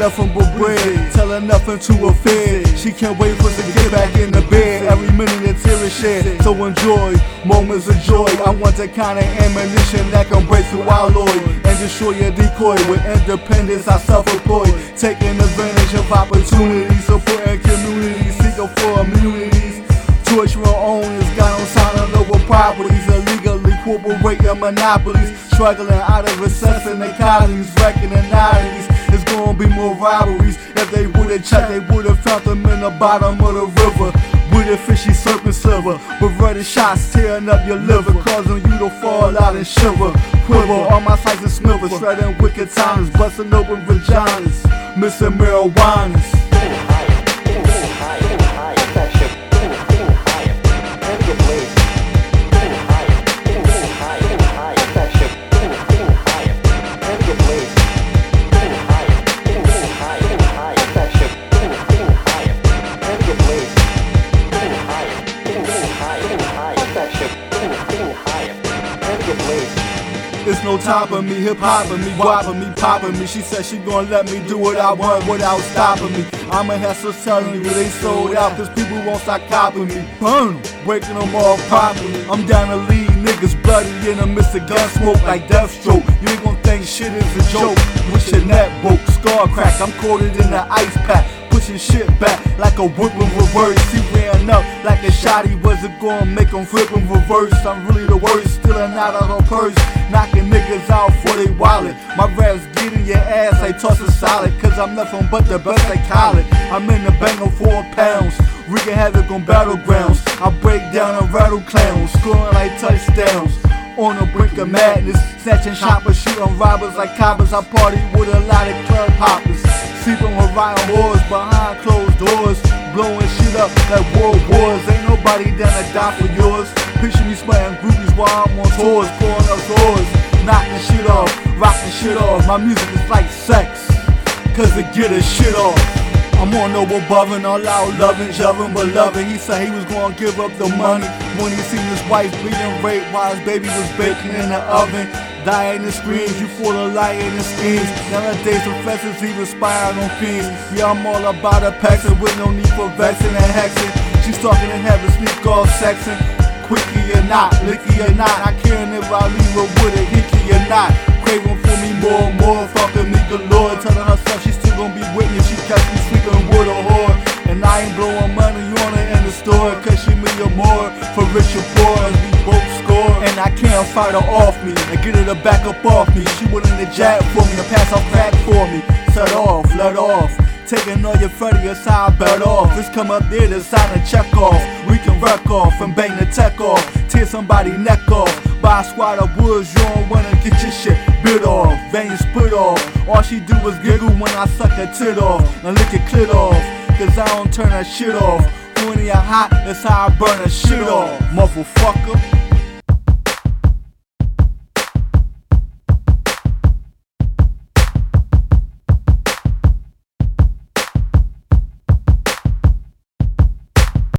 nothing but bread. Tell her nothing to a fed. She can't wait for us to get back in the bed. Every minute a tear is shed. So enjoy moments of joy. I want the kind of ammunition that can break through alloy and destroy your decoy. With independence, I self-employed. Taking advantage of opportunities, supporting communities, seeking for immunities. Torturing monopolies, struggling out of recess in recession economies, wrecking oddities. It's gonna be more robberies. If they would've checked, they would've found them in the bottom of the river. With a fishy serpent silver, but ready shots tearing up your liver, causing you to fall out and shiver. Quiver, all my and smivers, shredding wicked times, busting open vaginas, missing marijuanas. It's no topping me, hip hopping me, whopping me, popping me. She said she gon' let me do what I want without stopping me. I'ma have some telling you they sold out, cause people won't stop copying me. Burn 'em, breaking them all properly. I'm down to lead niggas bloody in the midst of gun smoke like Deathstroke. You ain't gon' think shit is a joke. With your neck broke, scar crack, I'm coated in the ice pack pushing shit back like a whip in reverse. He ran up like a shot, he wasn't gonna make him flip in reverse. I'm really the worst, stealing out of her purse, knocking niggas out for they wallet. My raps get in your ass, I toss it solid, cause I'm nothing but the best they call it. I'm in the bang of four pounds, wreaking havoc on battlegrounds. I break down and rattle clowns, scoring like touchdowns on the brink of madness. Snatching choppers, shooting robbers like coppers. I party with a lot of club hoppers. Sleeping with riot whores up like world wars. Ain't nobody down to die for yours. Picture me smiting groupies while I'm on tours. Pouring up doors. Knocking shit off. Rocking shit off. My music is like sex. Cause it get a shit off. I'm on no above all out loving, shoving, but loving. He said he was gonna give up the money when he seen his wife being raped while his baby was baking in the oven. Dying and screams, you full of lying and schemes. Nowadays, professors even spying on fiends. Yeah, I'm all about a paxing with no need for vexing and hexing. She's talking in heaven, sneak off sexing. Quickie or not, licky or not. I can't if I leave Can't fight her off me. And get her to back up off me. She willing to jack for me. And pass off crack for me. Set off, let off. Taking all your Freddy aside, bet off. Just come up there to sign a check off. We can wreck off and bang the tech off. Tear somebody neck off. Buy a squad of woods, you don't wanna get your shit bit off. Veins split off. All she do is giggle when I suck her tit off. And lick your clit off. Cause I don't turn that shit off. When you're hot, that's how I burn that shit off. Motherfucker.